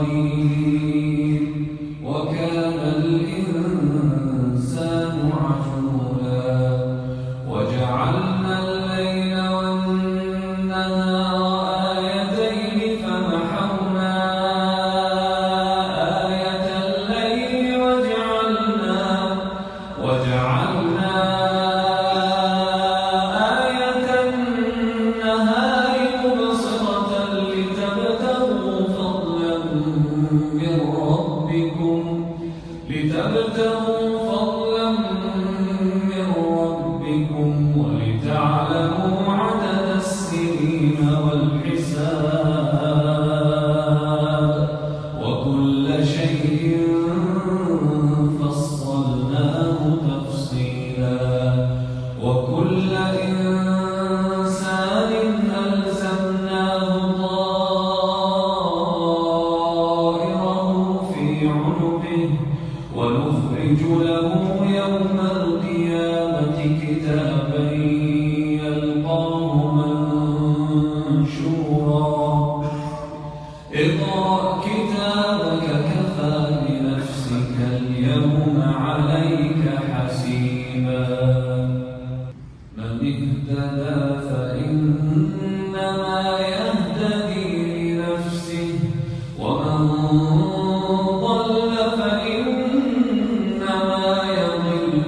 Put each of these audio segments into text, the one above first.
الخير من ربكم لتبتغوا فضلا به ونخرج له يوم القيامة كتابا يلقاه منشورا. اقرأ كتابك كفى بنفسك اليوم عليك حسيبا. من اهتدى فلا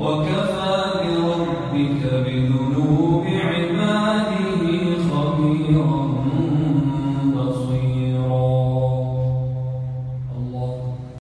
وكفى بربك بذنوب عباده خبيرا.